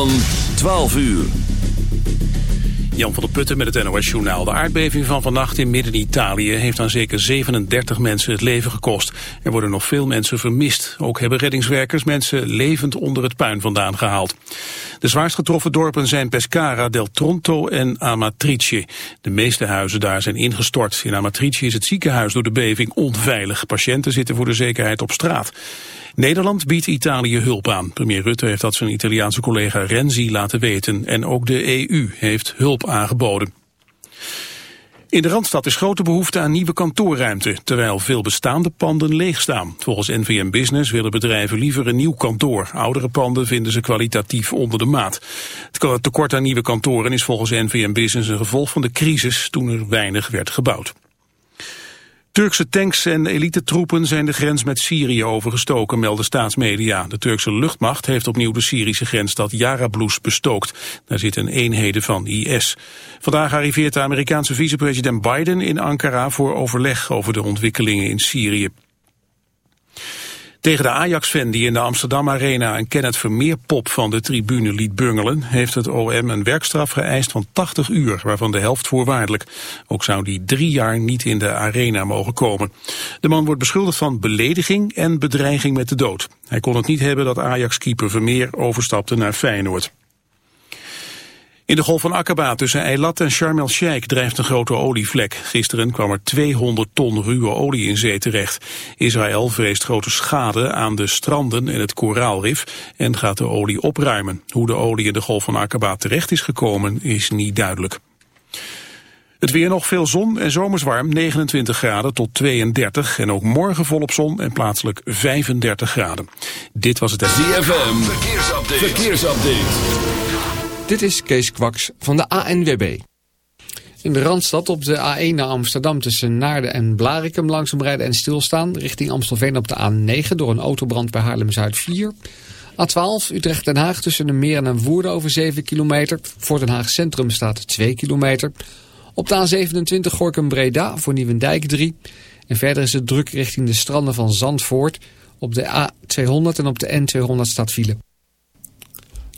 Van 12 uur. Jan van der Putten met het NOS-journaal. De aardbeving van vannacht in Midden-Italië heeft aan zeker 37 mensen het leven gekost. Er worden nog veel mensen vermist. Ook hebben reddingswerkers mensen levend onder het puin vandaan gehaald. De zwaarst getroffen dorpen zijn Pescara, Del Tronto en Amatrice. De meeste huizen daar zijn ingestort. In Amatrice is het ziekenhuis door de beving onveilig. Patiënten zitten voor de zekerheid op straat. Nederland biedt Italië hulp aan. Premier Rutte heeft dat zijn Italiaanse collega Renzi laten weten. En ook de EU heeft hulp aangeboden. In de Randstad is grote behoefte aan nieuwe kantoorruimte, terwijl veel bestaande panden leeg staan. Volgens NVM Business willen bedrijven liever een nieuw kantoor. Oudere panden vinden ze kwalitatief onder de maat. Het tekort aan nieuwe kantoren is volgens NVM Business een gevolg van de crisis toen er weinig werd gebouwd. Turkse tanks en elitetroepen zijn de grens met Syrië overgestoken, melden staatsmedia. De Turkse luchtmacht heeft opnieuw de Syrische grensstad Jarablus bestookt. Daar zitten eenheden van IS. Vandaag arriveert de Amerikaanse vicepresident Biden in Ankara voor overleg over de ontwikkelingen in Syrië. Tegen de Ajax-fan die in de Amsterdam Arena een Kenneth Vermeer-pop van de tribune liet bungelen, heeft het OM een werkstraf geëist van 80 uur, waarvan de helft voorwaardelijk. Ook zou die drie jaar niet in de arena mogen komen. De man wordt beschuldigd van belediging en bedreiging met de dood. Hij kon het niet hebben dat Ajax-keeper Vermeer overstapte naar Feyenoord. In de Golf van Aqaba tussen Eilat en Sharm el-Sheikh drijft een grote olievlek. Gisteren kwam er 200 ton ruwe olie in zee terecht. Israël vreest grote schade aan de stranden en het koraalrif en gaat de olie opruimen. Hoe de olie in de Golf van Aqaba terecht is gekomen is niet duidelijk. Het weer nog veel zon en zomerswarm, 29 graden tot 32. En ook morgen volop zon en plaatselijk 35 graden. Dit was het... ZFM, verkeersupdate. verkeersupdate. Dit is Kees Kwaks van de ANWB. In de Randstad op de A1 naar Amsterdam tussen Naarden en Blarikum langzaam rijden en stilstaan. Richting Amstelveen op de A9 door een autobrand bij Haarlem-Zuid 4. A12 Utrecht-Den Haag tussen de Meren en Woerden over 7 kilometer. Voor Den Haag Centrum staat 2 kilometer. Op de A27 Gorkum-Breda voor Nieuwendijk 3. En verder is het druk richting de stranden van Zandvoort. Op de A200 en op de N200 staat file.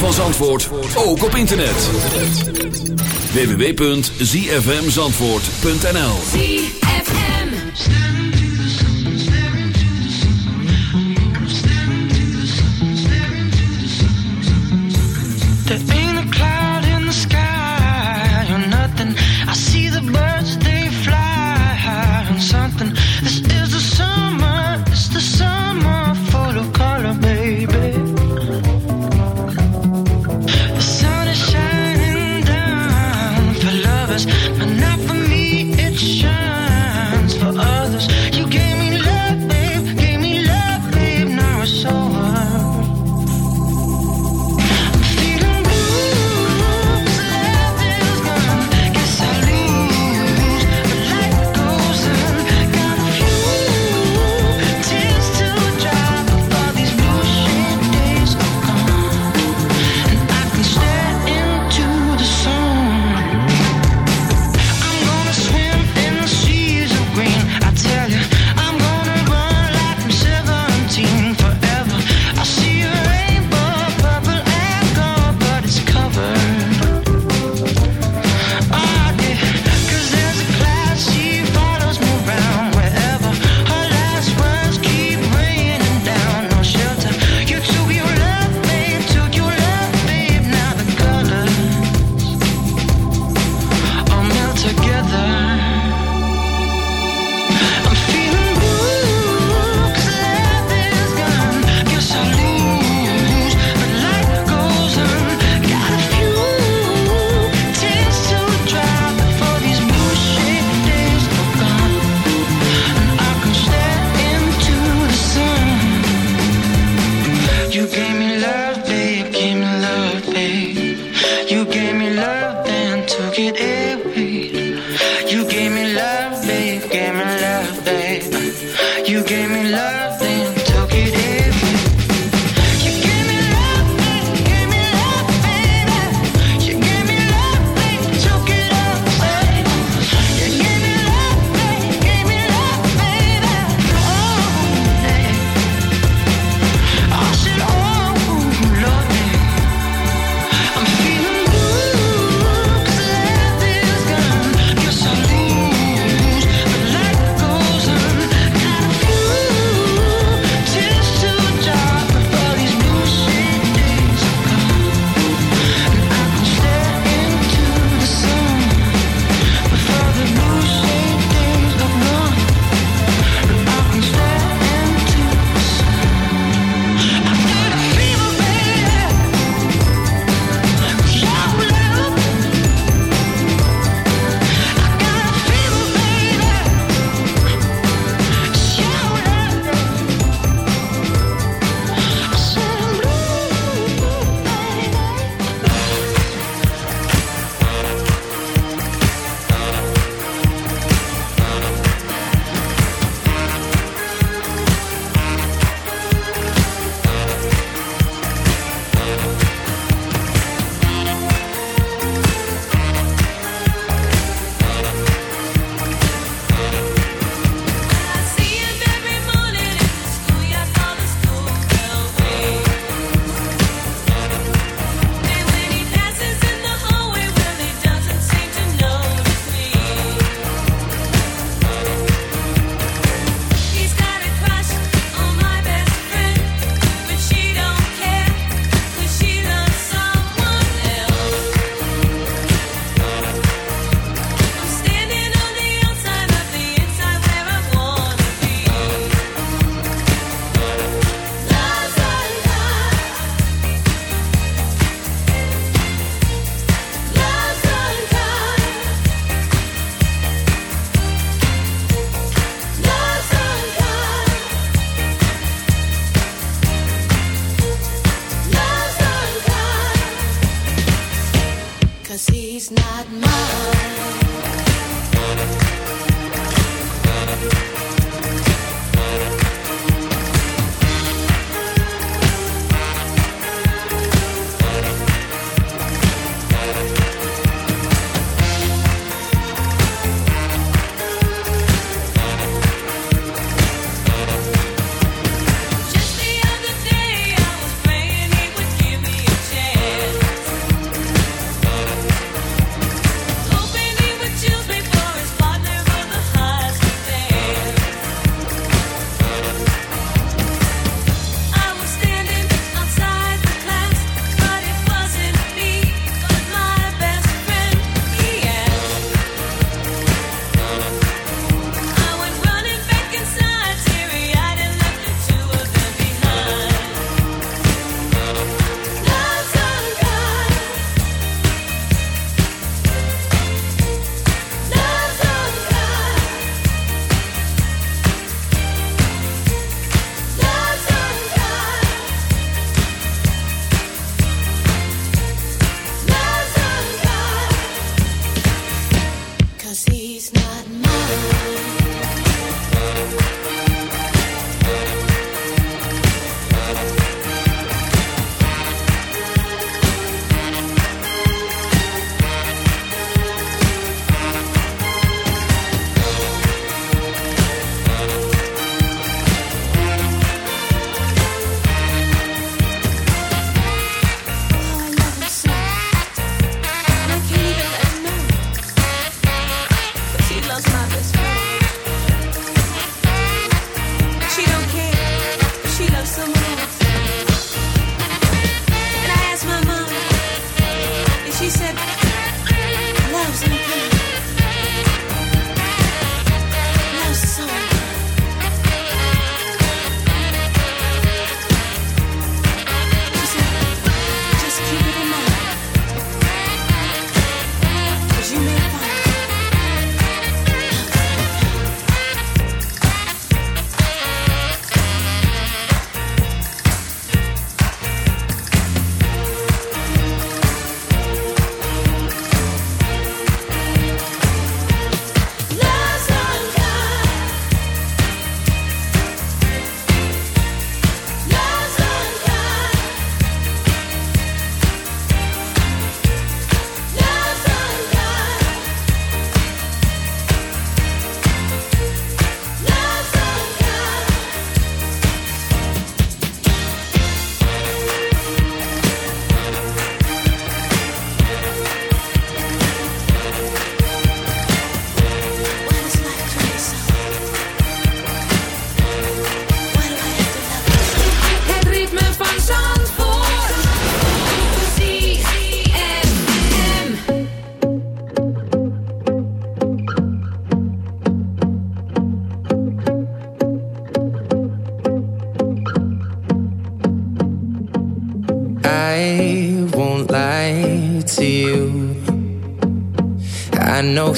Van Zandvoort, ook op internet. www.zfmzandvoort.nl the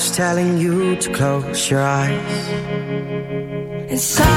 was telling you to close your eyes. And so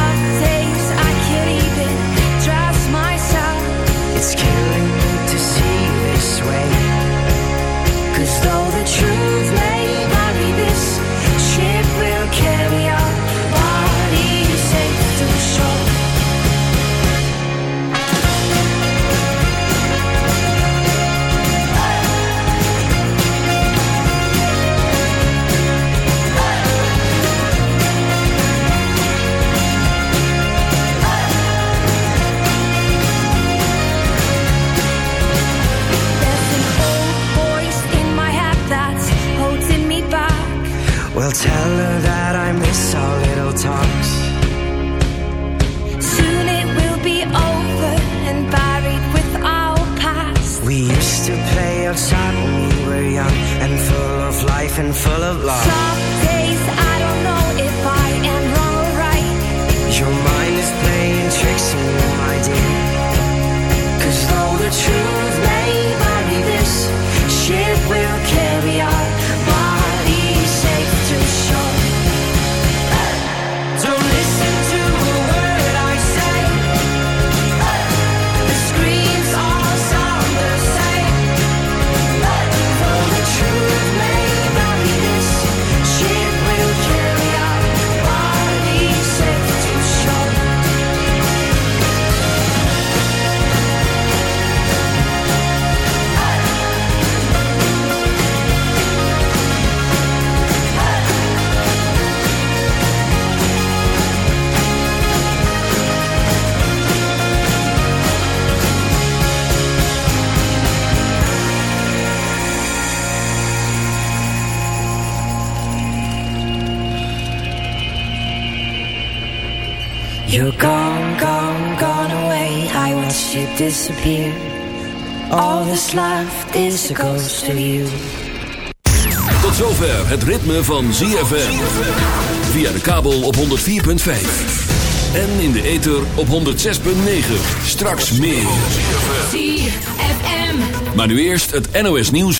All is you. Tot zover het ritme van ZFM. Via de kabel op 104.5. En in de ether op 106.9. Straks meer. ZFM. Maar nu eerst het NOS nieuws.